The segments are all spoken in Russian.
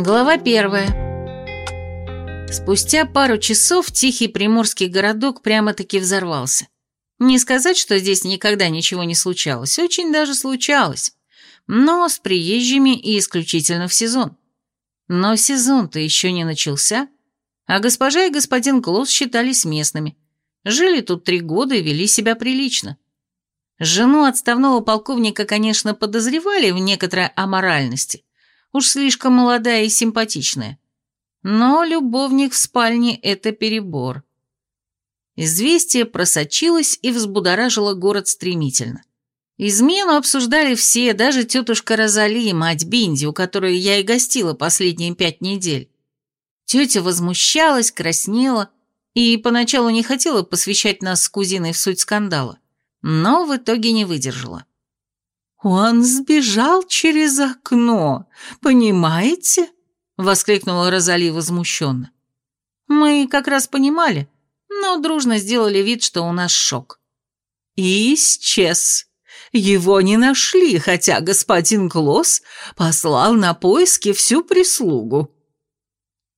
Глава первая. Спустя пару часов тихий приморский городок прямо-таки взорвался. Не сказать, что здесь никогда ничего не случалось, очень даже случалось. Но с приезжими и исключительно в сезон. Но сезон-то еще не начался, а госпожа и господин Клосс считались местными. Жили тут три года и вели себя прилично. Жену отставного полковника, конечно, подозревали в некоторой аморальности. Уж слишком молодая и симпатичная. Но любовник в спальне – это перебор. Известие просочилось и взбудоражило город стремительно. Измену обсуждали все, даже тетушка Розали, мать Бинди, у которой я и гостила последние пять недель. Тетя возмущалась, краснела и поначалу не хотела посвящать нас с кузиной в суть скандала, но в итоге не выдержала. «Он сбежал через окно, понимаете?» — воскликнула Розали возмущенно. Мы как раз понимали, но дружно сделали вид, что у нас шок. И исчез. Его не нашли, хотя господин Клосс послал на поиски всю прислугу.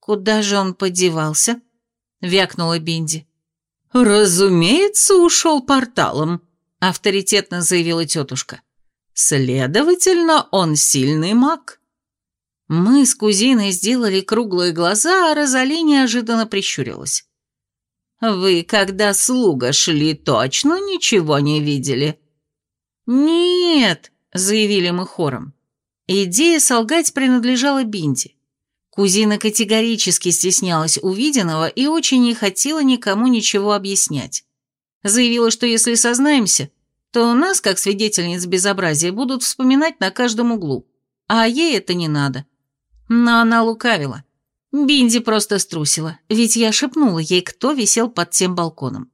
«Куда же он подевался?» — вякнула Бинди. «Разумеется, ушел порталом», — авторитетно заявила тетушка. «Следовательно, он сильный маг». Мы с кузиной сделали круглые глаза, а Розали неожиданно прищурилась. «Вы, когда слуга шли, точно ничего не видели?» «Нет», — заявили мы хором. Идея солгать принадлежала Бинди. Кузина категорически стеснялась увиденного и очень не хотела никому ничего объяснять. Заявила, что если сознаемся, то нас, как свидетельниц безобразия, будут вспоминать на каждом углу, а ей это не надо. Но она лукавила. Бинди просто струсила, ведь я шепнула ей, кто висел под тем балконом.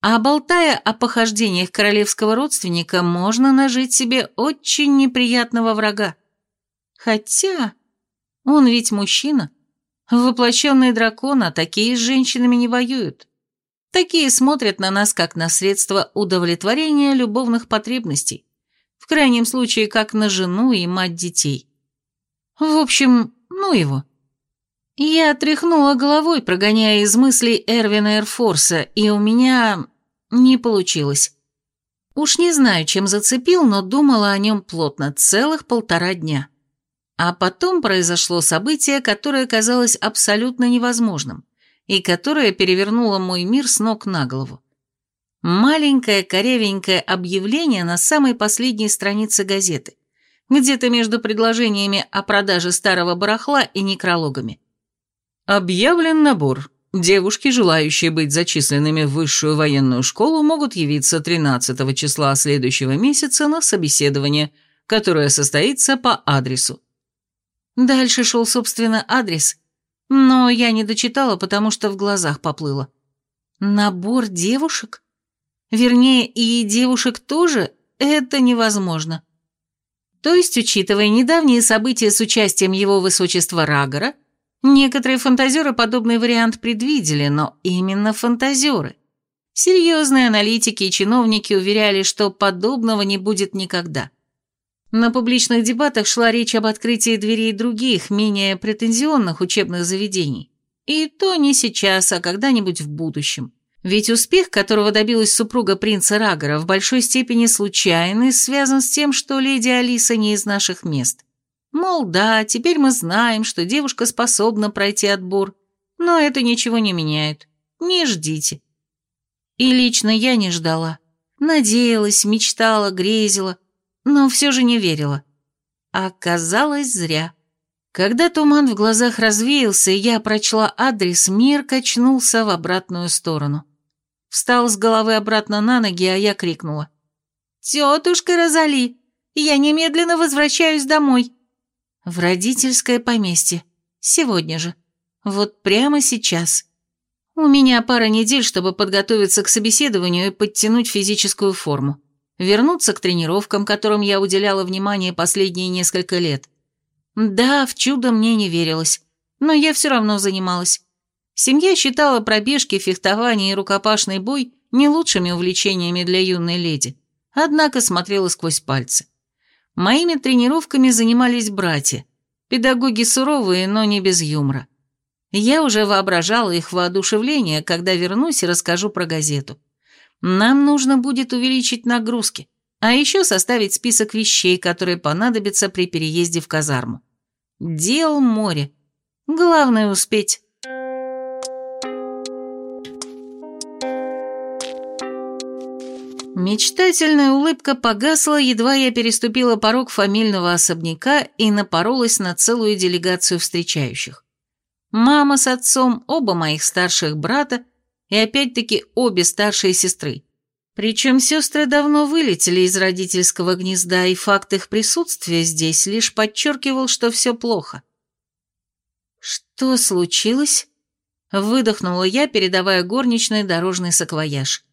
А болтая о похождениях королевского родственника, можно нажить себе очень неприятного врага. Хотя он ведь мужчина. Воплощенный дракон, а такие с женщинами не воюют. Такие смотрят на нас как на средство удовлетворения любовных потребностей. В крайнем случае, как на жену и мать детей. В общем, ну его. Я тряхнула головой, прогоняя из мыслей Эрвина Эрфорса, и у меня не получилось. Уж не знаю, чем зацепил, но думала о нем плотно целых полтора дня. А потом произошло событие, которое казалось абсолютно невозможным, и которое перевернуло мой мир с ног на голову. Маленькое корявенькое объявление на самой последней странице газеты, где-то между предложениями о продаже старого барахла и некрологами. Объявлен набор. Девушки, желающие быть зачисленными в высшую военную школу, могут явиться 13 числа следующего месяца на собеседование, которое состоится по адресу. Дальше шел, собственно, адрес, но я не дочитала, потому что в глазах поплыло. Набор девушек? Вернее, и девушек тоже? Это невозможно. То есть, учитывая недавние события с участием его высочества Рагора, Некоторые фантазеры подобный вариант предвидели, но именно фантазеры. Серьезные аналитики и чиновники уверяли, что подобного не будет никогда. На публичных дебатах шла речь об открытии дверей других, менее претензионных учебных заведений. И то не сейчас, а когда-нибудь в будущем. Ведь успех, которого добилась супруга принца Рагора, в большой степени случайный, связан с тем, что леди Алиса не из наших мест. Мол, да, теперь мы знаем, что девушка способна пройти отбор, но это ничего не меняет. Не ждите. И лично я не ждала. Надеялась, мечтала, грезила, но все же не верила. оказалось зря. Когда туман в глазах развеялся, и я прочла адрес, мир качнулся в обратную сторону. Встал с головы обратно на ноги, а я крикнула. «Тетушка Розали, я немедленно возвращаюсь домой!» В родительское поместье. Сегодня же. Вот прямо сейчас. У меня пара недель, чтобы подготовиться к собеседованию и подтянуть физическую форму. Вернуться к тренировкам, которым я уделяла внимание последние несколько лет. Да, в чудо мне не верилось, но я все равно занималась. Семья считала пробежки, фехтование и рукопашный бой не лучшими увлечениями для юной леди, однако смотрела сквозь пальцы. Моими тренировками занимались братья, Педагоги суровые, но не без юмора. Я уже воображала их воодушевление, когда вернусь и расскажу про газету. Нам нужно будет увеличить нагрузки, а еще составить список вещей, которые понадобятся при переезде в казарму. Дел море. Главное успеть. Мечтательная улыбка погасла, едва я переступила порог фамильного особняка и напоролась на целую делегацию встречающих. Мама с отцом, оба моих старших брата и опять-таки обе старшие сестры. Причем сестры давно вылетели из родительского гнезда, и факт их присутствия здесь лишь подчеркивал, что все плохо. «Что случилось?» — выдохнула я, передавая горничной дорожный саквояж.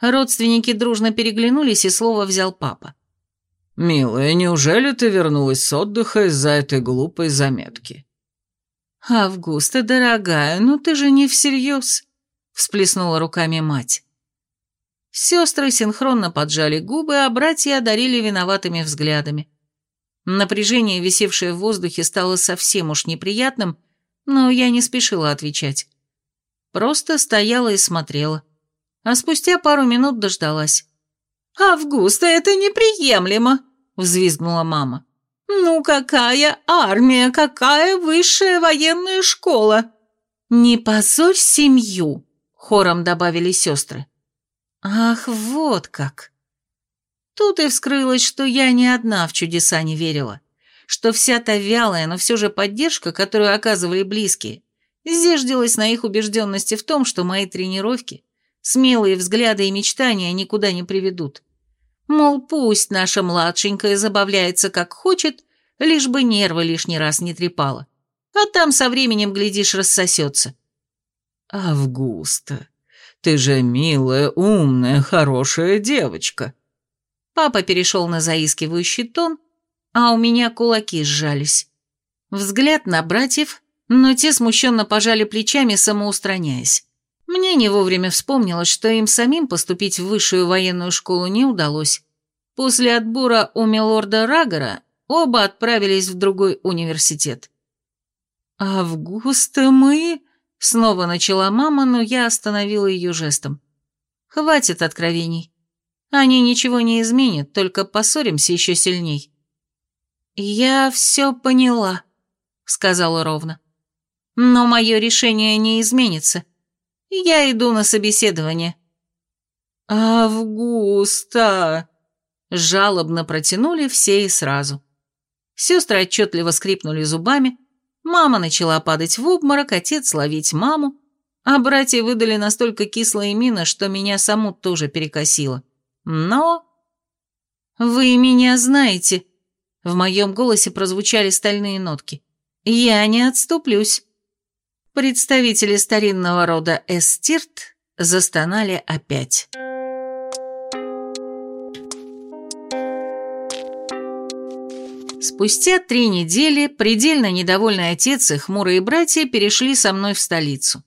Родственники дружно переглянулись, и слово взял папа. «Милая, неужели ты вернулась с отдыха из-за этой глупой заметки?» «Августа, дорогая, ну ты же не всерьез», — всплеснула руками мать. Сестры синхронно поджали губы, а братья одарили виноватыми взглядами. Напряжение, висевшее в воздухе, стало совсем уж неприятным, но я не спешила отвечать. Просто стояла и смотрела а спустя пару минут дождалась. «Августа, это неприемлемо!» — взвизгнула мама. «Ну какая армия, какая высшая военная школа!» «Не позорь семью!» — хором добавили сестры. «Ах, вот как!» Тут и вскрылось, что я ни одна в чудеса не верила, что вся та вялая, но все же поддержка, которую оказывали близкие, зиждилась на их убежденности в том, что мои тренировки Смелые взгляды и мечтания никуда не приведут. Мол, пусть наша младшенькая забавляется как хочет, лишь бы нервы лишний раз не трепала. А там со временем, глядишь, рассосется. «Августа, ты же милая, умная, хорошая девочка». Папа перешел на заискивающий тон, а у меня кулаки сжались. Взгляд на братьев, но те смущенно пожали плечами, самоустраняясь. Мне не вовремя вспомнилось, что им самим поступить в высшую военную школу не удалось. После отбора у милорда Рагора оба отправились в другой университет. «Августа мы...» — снова начала мама, но я остановила ее жестом. «Хватит откровений. Они ничего не изменят, только поссоримся еще сильней». «Я все поняла», — сказала ровно. «Но мое решение не изменится. Я иду на собеседование». «Августа!» Жалобно протянули все и сразу. Сестры отчетливо скрипнули зубами, мама начала падать в обморок, отец ловить маму, а братья выдали настолько кислые мины, что меня саму тоже перекосило. Но... «Вы меня знаете», — в моем голосе прозвучали стальные нотки. «Я не отступлюсь». Представители старинного рода Эстирт застонали опять. Спустя три недели предельно недовольный отец и хмурые братья перешли со мной в столицу.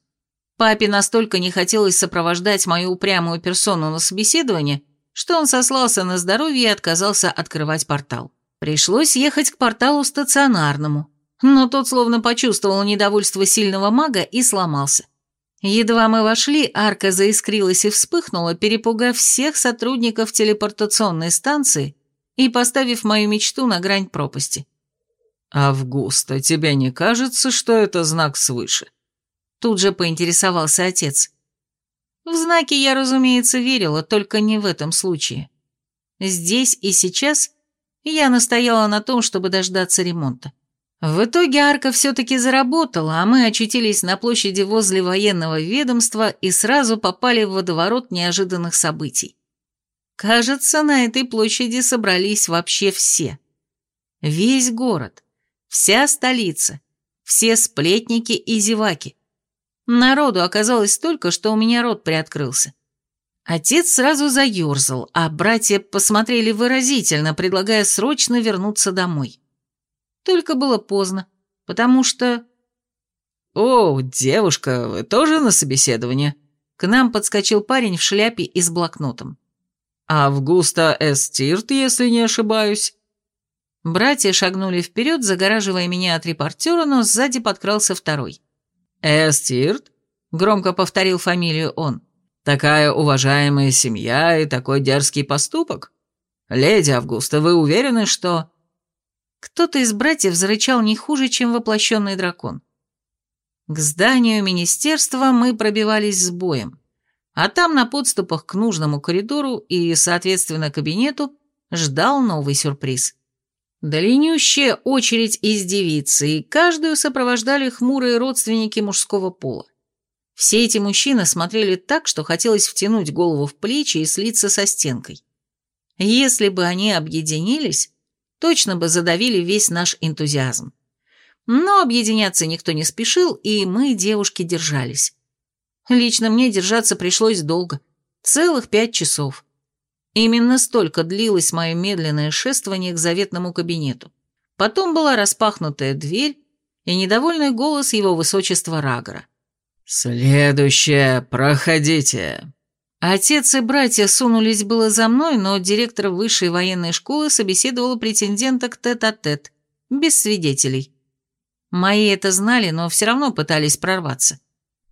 Папе настолько не хотелось сопровождать мою упрямую персону на собеседование, что он сослался на здоровье и отказался открывать портал. Пришлось ехать к порталу стационарному, но тот словно почувствовал недовольство сильного мага и сломался. Едва мы вошли, арка заискрилась и вспыхнула, перепугав всех сотрудников телепортационной станции и поставив мою мечту на грань пропасти. «Августа, тебе не кажется, что это знак свыше?» Тут же поинтересовался отец. В знаки я, разумеется, верила, только не в этом случае. Здесь и сейчас я настояла на том, чтобы дождаться ремонта. В итоге арка все-таки заработала, а мы очутились на площади возле военного ведомства и сразу попали в водоворот неожиданных событий. Кажется, на этой площади собрались вообще все. Весь город, вся столица, все сплетники и зеваки. Народу оказалось столько, что у меня рот приоткрылся. Отец сразу заерзал, а братья посмотрели выразительно, предлагая срочно вернуться домой. Только было поздно, потому что... «О, девушка, вы тоже на собеседование?» К нам подскочил парень в шляпе и с блокнотом. «Августа Эстирт, если не ошибаюсь». Братья шагнули вперед, загораживая меня от репортера, но сзади подкрался второй. «Эстирт?» — громко повторил фамилию он. «Такая уважаемая семья и такой дерзкий поступок? Леди Августа, вы уверены, что...» Кто-то из братьев зарычал не хуже, чем воплощенный дракон. К зданию министерства мы пробивались с боем, а там на подступах к нужному коридору и, соответственно, кабинету ждал новый сюрприз. Длиннющая очередь из девиц, и каждую сопровождали хмурые родственники мужского пола. Все эти мужчины смотрели так, что хотелось втянуть голову в плечи и слиться со стенкой. Если бы они объединились, точно бы задавили весь наш энтузиазм. Но объединяться никто не спешил, и мы, девушки, держались. Лично мне держаться пришлось долго, целых пять часов. Именно столько длилось мое медленное шествование к заветному кабинету. Потом была распахнутая дверь и недовольный голос его высочества Рагора. «Следующее, проходите». Отец и братья сунулись было за мной, но директор высшей военной школы собеседовала претендента к тет-а-тет, -тет, без свидетелей. Мои это знали, но все равно пытались прорваться.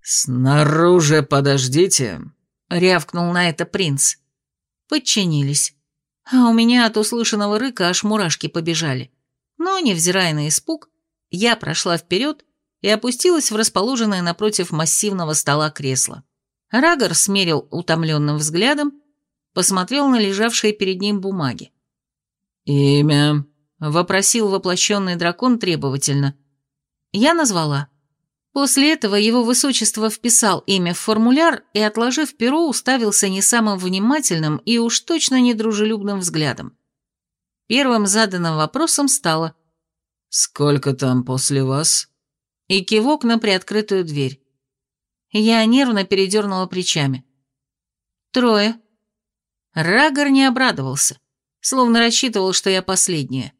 «Снаружи подождите», — рявкнул на это принц. Подчинились. А у меня от услышанного рыка аж мурашки побежали. Но, невзирая на испуг, я прошла вперед и опустилась в расположенное напротив массивного стола кресло. Рагор смерил утомленным взглядом, посмотрел на лежавшие перед ним бумаги. «Имя?» — вопросил воплощенный дракон требовательно. Я назвала. После этого его высочество вписал имя в формуляр и, отложив перо, уставился не самым внимательным и уж точно недружелюбным взглядом. Первым заданным вопросом стало «Сколько там после вас?» и кивок на приоткрытую дверь. Я нервно передернула плечами. «Трое». Рагор не обрадовался, словно рассчитывал, что я последняя.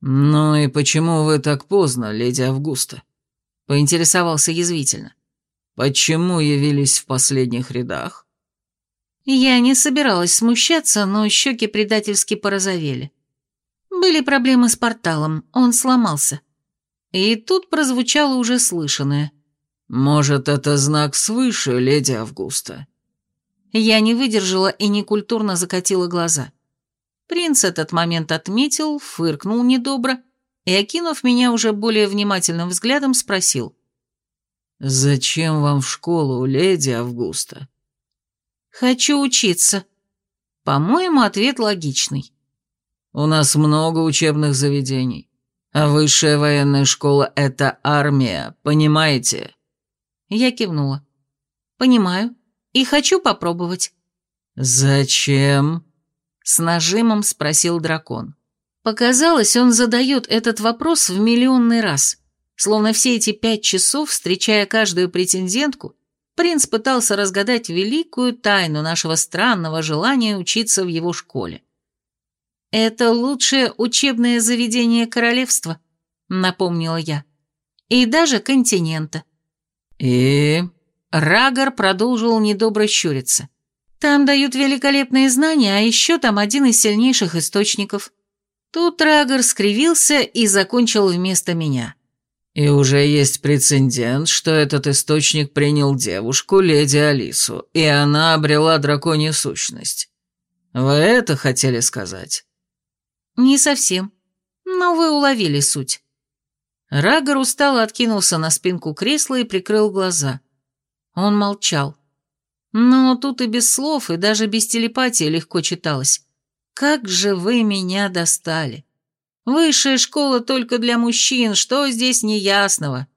«Ну и почему вы так поздно, леди Августа?» — поинтересовался язвительно. «Почему явились в последних рядах?» Я не собиралась смущаться, но щеки предательски порозовели. Были проблемы с порталом, он сломался. И тут прозвучало уже слышанное. «Может, это знак свыше, леди Августа?» Я не выдержала и некультурно закатила глаза. Принц этот момент отметил, фыркнул недобро и, окинув меня уже более внимательным взглядом, спросил. «Зачем вам в школу, леди Августа?» «Хочу учиться». По-моему, ответ логичный. «У нас много учебных заведений, а высшая военная школа — это армия, понимаете?» Я кивнула. «Понимаю. И хочу попробовать». «Зачем?» С нажимом спросил дракон. Показалось, он задает этот вопрос в миллионный раз. Словно все эти пять часов, встречая каждую претендентку, принц пытался разгадать великую тайну нашего странного желания учиться в его школе. «Это лучшее учебное заведение королевства», — напомнила я. «И даже континента». «И...» Рагор продолжил недобро щуриться. «Там дают великолепные знания, а еще там один из сильнейших источников». Тут Рагор скривился и закончил вместо меня. «И уже есть прецедент, что этот источник принял девушку, леди Алису, и она обрела драконью сущность. Вы это хотели сказать?» «Не совсем, но вы уловили суть». Рагор устало откинулся на спинку кресла и прикрыл глаза. Он молчал. Но тут и без слов, и даже без телепатии легко читалось. «Как же вы меня достали! Высшая школа только для мужчин, что здесь неясного?»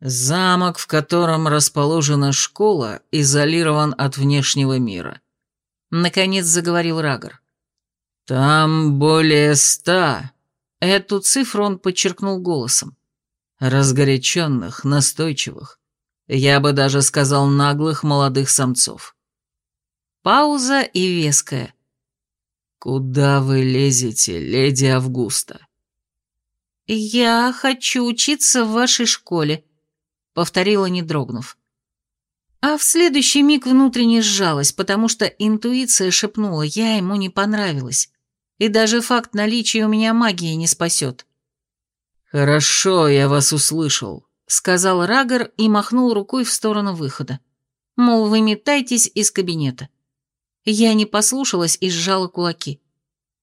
«Замок, в котором расположена школа, изолирован от внешнего мира», — наконец заговорил Рагор. «Там более ста Эту цифру он подчеркнул голосом. Разгоряченных, настойчивых. Я бы даже сказал наглых молодых самцов. Пауза и веская. «Куда вы лезете, леди Августа?» «Я хочу учиться в вашей школе», — повторила, не дрогнув. А в следующий миг внутренне сжалась, потому что интуиция шепнула, я ему не понравилась. И даже факт наличия у меня магии не спасет. «Хорошо, я вас услышал», — сказал Рагор и махнул рукой в сторону выхода. Мол, вы метайтесь из кабинета. Я не послушалась и сжала кулаки.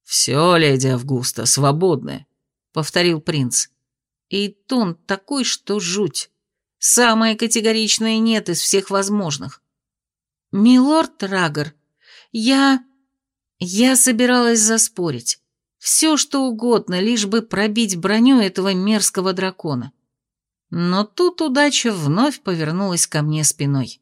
«Все, леди Августа, свободны», — повторил принц. И тон такой, что жуть. Самое категоричное «нет» из всех возможных. «Милорд Рагор, я... я собиралась заспорить. Все, что угодно, лишь бы пробить броню этого мерзкого дракона. Но тут удача вновь повернулась ко мне спиной.